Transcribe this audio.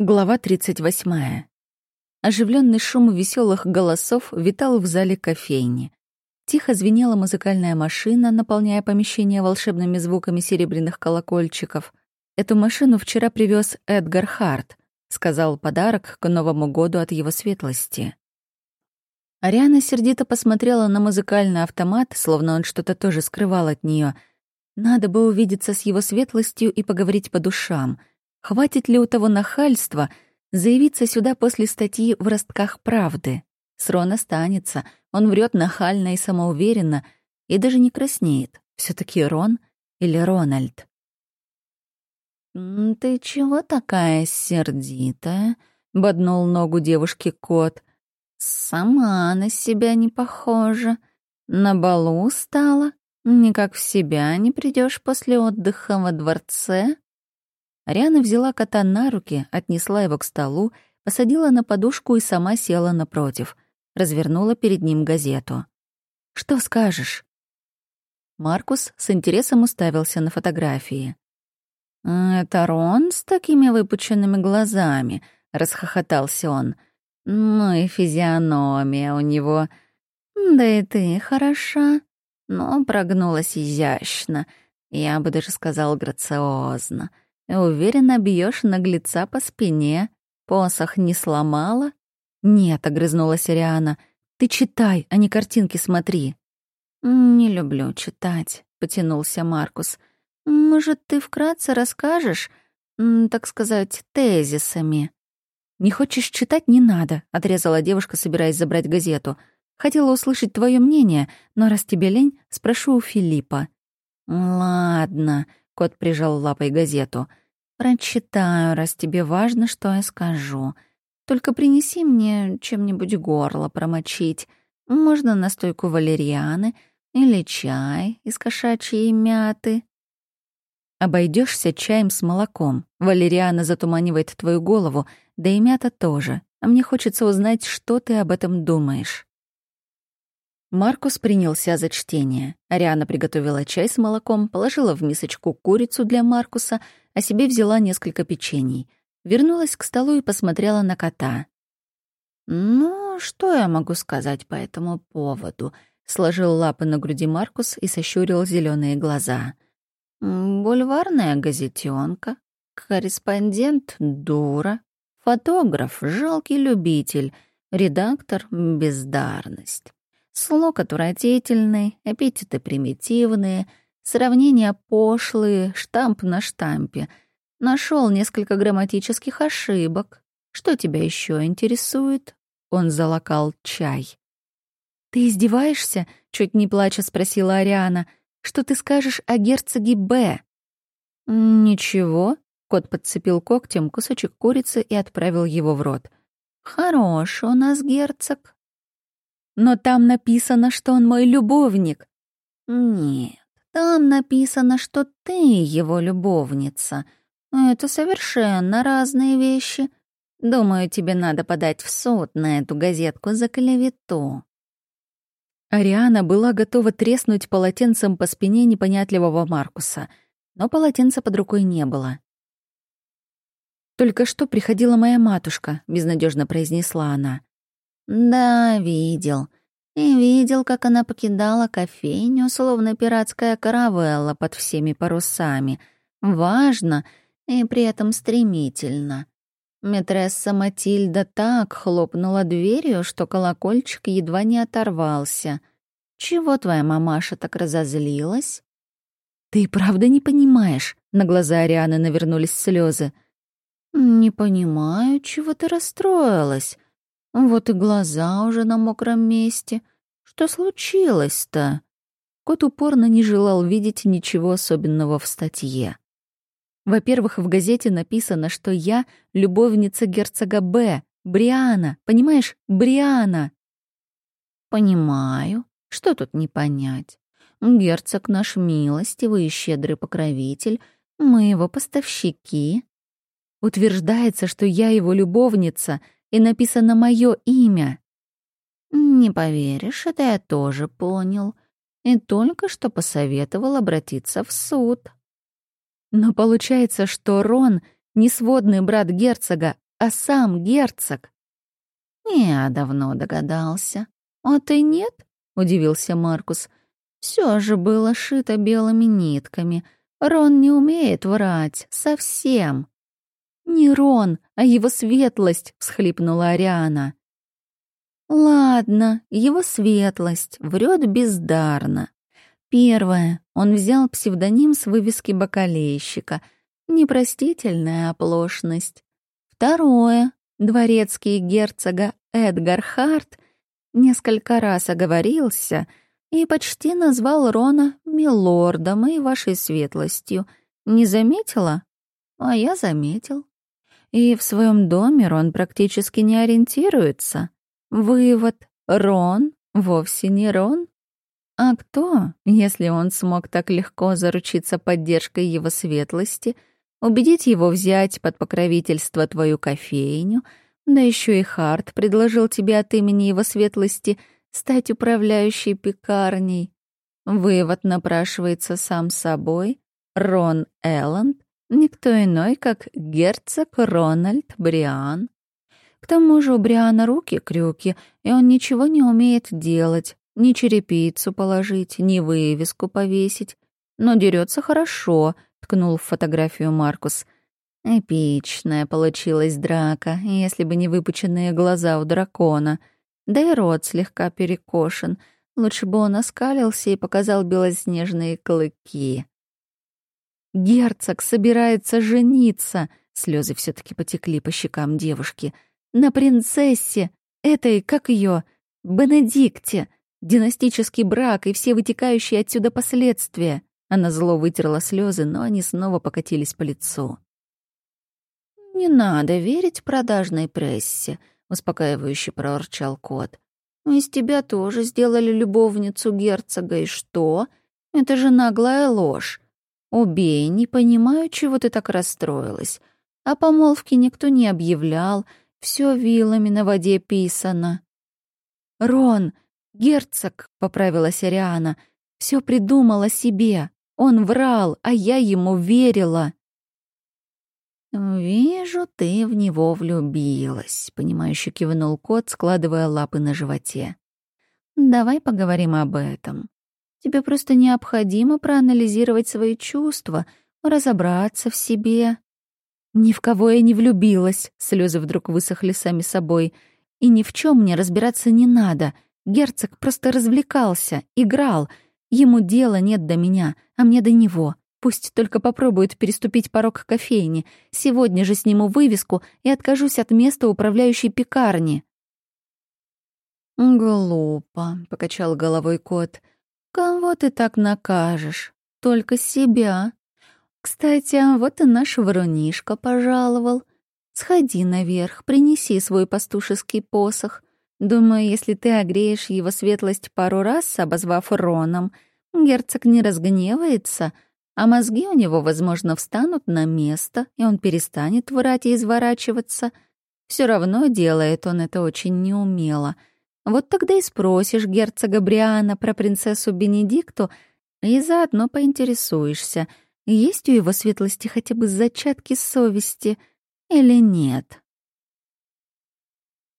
Глава 38. Оживленный шум веселых голосов витал в зале кофейни. Тихо звенела музыкальная машина, наполняя помещение волшебными звуками серебряных колокольчиков. Эту машину вчера привез Эдгар Харт, сказал подарок к Новому году от его светлости. Ариана сердито посмотрела на музыкальный автомат, словно он что-то тоже скрывал от нее. Надо бы увидеться с его светлостью и поговорить по душам — Хватит ли у того нахальства заявиться сюда после статьи в «Ростках правды»? Срон останется, он врет нахально и самоуверенно, и даже не краснеет. все таки Рон или Рональд? «Ты чего такая сердитая?» — боднул ногу девушки кот. «Сама на себя не похожа. На балу стала. Никак в себя не придешь после отдыха во дворце?» Ариана взяла кота на руки, отнесла его к столу, посадила на подушку и сама села напротив. Развернула перед ним газету. «Что скажешь?» Маркус с интересом уставился на фотографии. «Это Рон с такими выпученными глазами?» — расхохотался он. «Ну и физиономия у него. Да и ты хороша, но прогнулась изящно, я бы даже сказал грациозно. Уверенно бьешь наглеца по спине. Посох не сломала? Нет, огрызнулась Ариана. Ты читай, а не картинки смотри. Не люблю читать, потянулся Маркус. Может, ты вкратце расскажешь, так сказать, тезисами? Не хочешь читать, не надо, отрезала девушка, собираясь забрать газету. Хотела услышать твое мнение, но раз тебе лень, спрошу у Филиппа. Ладно, Кот прижал лапой газету. «Прочитаю, раз тебе важно, что я скажу. Только принеси мне чем-нибудь горло промочить. Можно настойку валерьяны или чай из кошачьей мяты». Обойдешься чаем с молоком. Валериана затуманивает твою голову, да и мята тоже. А мне хочется узнать, что ты об этом думаешь. Маркус принялся за чтение. Ариана приготовила чай с молоком, положила в мисочку курицу для Маркуса, а себе взяла несколько печений. Вернулась к столу и посмотрела на кота. «Ну, что я могу сказать по этому поводу?» Сложил лапы на груди Маркус и сощурил зеленые глаза. «Бульварная газетенка, корреспондент — дура, фотограф — жалкий любитель, редактор — бездарность». Слог отвратительный, эпитеты примитивные, сравнения пошлые, штамп на штампе. Нашел несколько грамматических ошибок. Что тебя еще интересует? Он залокал чай. «Ты издеваешься?» — чуть не плача спросила Ариана. «Что ты скажешь о герцоге Б?» «Ничего», — кот подцепил когтем кусочек курицы и отправил его в рот. «Хорош у нас герцог, но там написано, что он мой любовник. Нет, там написано, что ты его любовница. Это совершенно разные вещи. Думаю, тебе надо подать в суд на эту газетку за клевету. Ариана была готова треснуть полотенцем по спине непонятливого Маркуса, но полотенца под рукой не было. «Только что приходила моя матушка», — безнадежно произнесла она. «Да, видел. И видел, как она покидала кофейню, словно пиратская каравелла под всеми парусами. Важно и при этом стремительно. Метресса Матильда так хлопнула дверью, что колокольчик едва не оторвался. «Чего твоя мамаша так разозлилась?» «Ты правда не понимаешь?» — на глаза Арианы навернулись слезы. «Не понимаю, чего ты расстроилась?» Вот и глаза уже на мокром месте. Что случилось-то? Кот упорно не желал видеть ничего особенного в статье. Во-первых, в газете написано, что я любовница герцога Б, Бриана, понимаешь, Бриана. Понимаю. Что тут не понять? Герцог наш милостивый и щедрый покровитель, мы его поставщики. Утверждается, что я его любовница — и написано мое имя. Не поверишь, это я тоже понял. И только что посоветовал обратиться в суд. Но получается, что Рон не сводный брат герцога, а сам герцог. Я давно догадался. А ты нет? удивился Маркус. Все же было шито белыми нитками. Рон не умеет врать совсем. Не Рон, а его светлость, всхлипнула Ариана. Ладно, его светлость врет бездарно. Первое. Он взял псевдоним с вывески бакалейщика. Непростительная оплошность. Второе. Дворецкий герцога Эдгар Харт несколько раз оговорился и почти назвал Рона милордом и вашей светлостью. Не заметила? А я заметил. И в своем доме Рон практически не ориентируется. Вывод. Рон вовсе не Рон. А кто, если он смог так легко заручиться поддержкой его светлости, убедить его взять под покровительство твою кофейню, да еще и Харт предложил тебе от имени его светлости стать управляющей пекарней? Вывод напрашивается сам собой. Рон Элланд — никто иной, как герцог Рональд Бриан. К тому же у Бриана руки-крюки, и он ничего не умеет делать, ни черепицу положить, ни вывеску повесить. Но дерется хорошо, ткнул в фотографию Маркус. Эпичная получилась драка, если бы не выпученные глаза у дракона. Да и рот слегка перекошен. Лучше бы он оскалился и показал белоснежные клыки. Герцог собирается жениться. Слезы все таки потекли по щекам девушки. На принцессе, этой, как ее, Бенедикте. Династический брак и все вытекающие отсюда последствия. Она зло вытерла слезы, но они снова покатились по лицу. «Не надо верить продажной прессе», — успокаивающе проорчал кот. «Из тебя тоже сделали любовницу герцога, и что? Это же наглая ложь. Убей, не понимаю, чего ты так расстроилась. О помолвке никто не объявлял, все вилами на воде писано». «Рон, «Герцог», — поправилась Ариана, — «всё придумала себе. Он врал, а я ему верила». «Вижу, ты в него влюбилась», — понимающе кивнул кот, складывая лапы на животе. «Давай поговорим об этом. Тебе просто необходимо проанализировать свои чувства, разобраться в себе». «Ни в кого я не влюбилась», — слезы вдруг высохли сами собой. «И ни в чем мне разбираться не надо. Герцог просто развлекался, играл. Ему дела нет до меня, а мне до него. Пусть только попробует переступить порог кофейни. Сегодня же сниму вывеску и откажусь от места управляющей пекарни. «Глупо», — покачал головой кот. «Кого ты так накажешь? Только себя. Кстати, а вот и наш врунишка пожаловал. Сходи наверх, принеси свой пастушеский посох. Думаю, если ты огреешь его светлость пару раз, обозвав Роном, герцог не разгневается, а мозги у него, возможно, встанут на место, и он перестанет врать и изворачиваться. Все равно делает он это очень неумело. Вот тогда и спросишь герцога Бриана про принцессу Бенедикту и заодно поинтересуешься, есть у его светлости хотя бы зачатки совести или нет.